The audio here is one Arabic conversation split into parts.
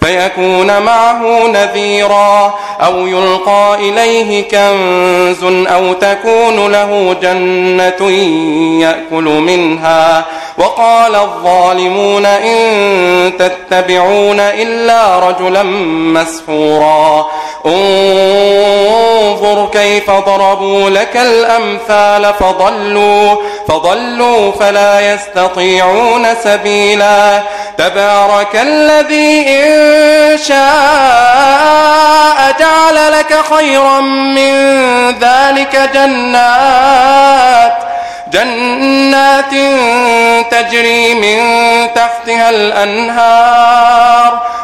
فيكون معه نذيرا أو يلقى إليه كنز أو تكون له جنة يأكل منها. وقال الظالمون إن تتبعون إلا رجلا مسحورا. انظر كيف ضربوا لك الأمثال فضلوا فضلوا فلا يستطيعون سبيلا. تبارك الذي إن شاء جعل لك خيرا من ذلك جنات جنات تجري من تحتها الأنهار.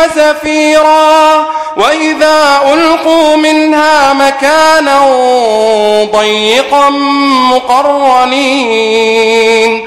وزفيرا وإذا ألقوا منها مكانا ضيقا مقرنين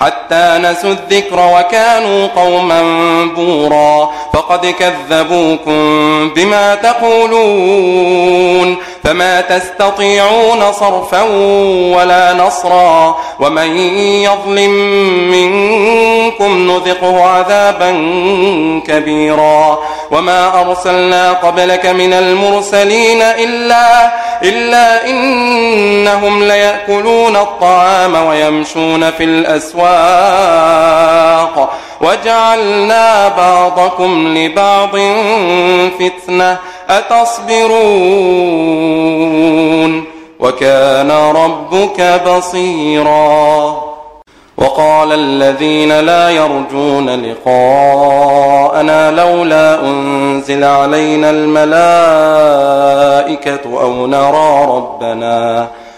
حتى نسوا الذكر وكانوا قوما بورا. فقد كذبوكم بما تقولون. فما تستطيعون صرفا ولا نصرا ومن يظلم منكم نذقه عذابا كبيرا وما أرسلنا قبلك من المرسلين إلا, إلا إنهم ليأكلون الطعام ويمشون في الأسواق وجعلنا بعضكم لبعض فتنة أتصبرون وكان ربك بصيرا وقال الذين لا يرجون لقاءنا لولا أنزل علينا الملائكة أو نرى ربنا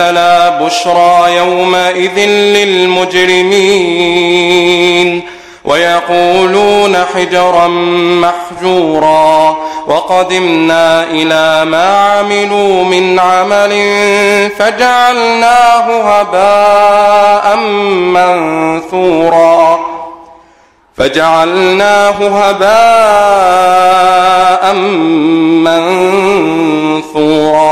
لا بشرى يومئذ للمجرمين. ويقولون حجرا محجورا. وقدمنا إلى ما عملوا من عمل فجعلناه هباء منثورا. فجعلناه هباء منثورا.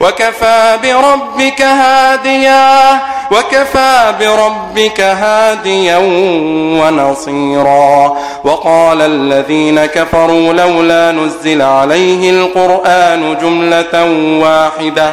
وكفى بربك هاديا وكفى بربك هاديا ونصيرا. وقال الذين كفروا لولا نزل عليه القرآن جملة واحدة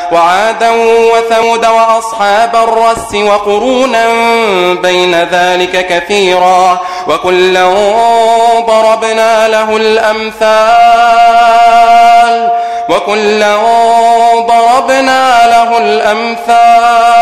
وعادا وثمود وأصحاب الرس وقرونا بين ذلك كثيرا وكلا ضربنا له الأمثال وكلا ضربنا له الأمثال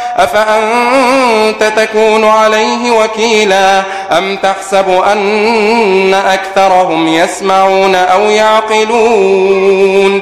أفأنت تكون عليه وكيلا؟ أم تحسب أن أكثرهم يسمعون أو يعقلون؟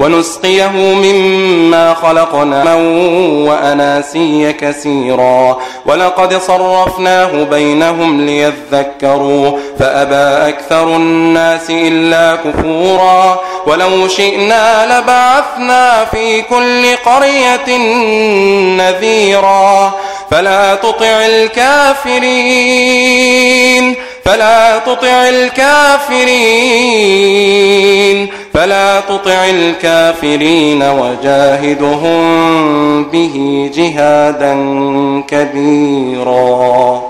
ونسقيه مما خلقنا وأناسي كثيرا. ولقد صرفناه بينهم ليذكروا فأبى أكثر الناس إلا كفورا. ولو شئنا لبعثنا في كل قرية نذيرا. فلا تطع الكافرين فلا تطع الكافرين. الكافرين وجاهدهم به جهادا كبيرا.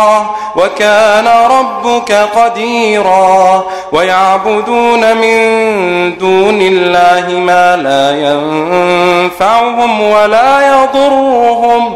وكان ربك قديرا ويعبدون من دون الله ما لا ينفعهم ولا يضرهم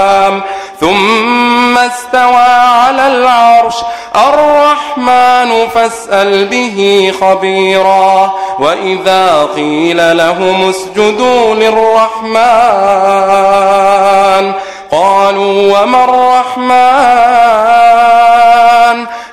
فاسأل به خبيرا. وإذا قيل لهم اسجدوا للرحمن قالوا وما الرحمن؟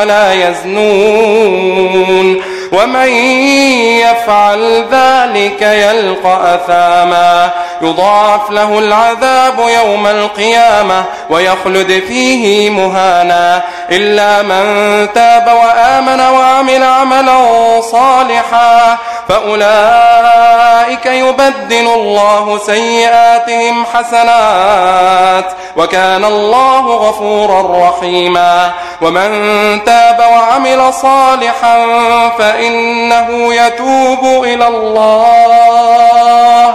ولا يزنون ومن يفعل ذلك يلقى أثاما يضاعف له العذاب يوم القيامة ويخلد فيه مهانا إلا من تاب وآمن وعمل عملا صالحا فأولئك يبدل الله سيئاتهم حسنات وكان الله غفورا رحيما ومن تاب وعمل صالحا فإنه يتوب إلى الله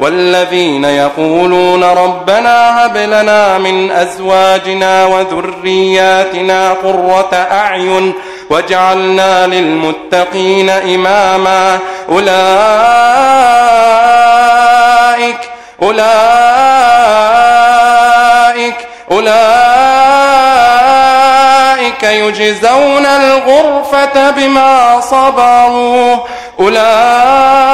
والذين يقولون ربنا هب لنا من أزواجنا وذرياتنا قرة أعين واجعلنا للمتقين إماما. أولئك أولئك أولئك يجزون الغرفة بما صبروا. أولئك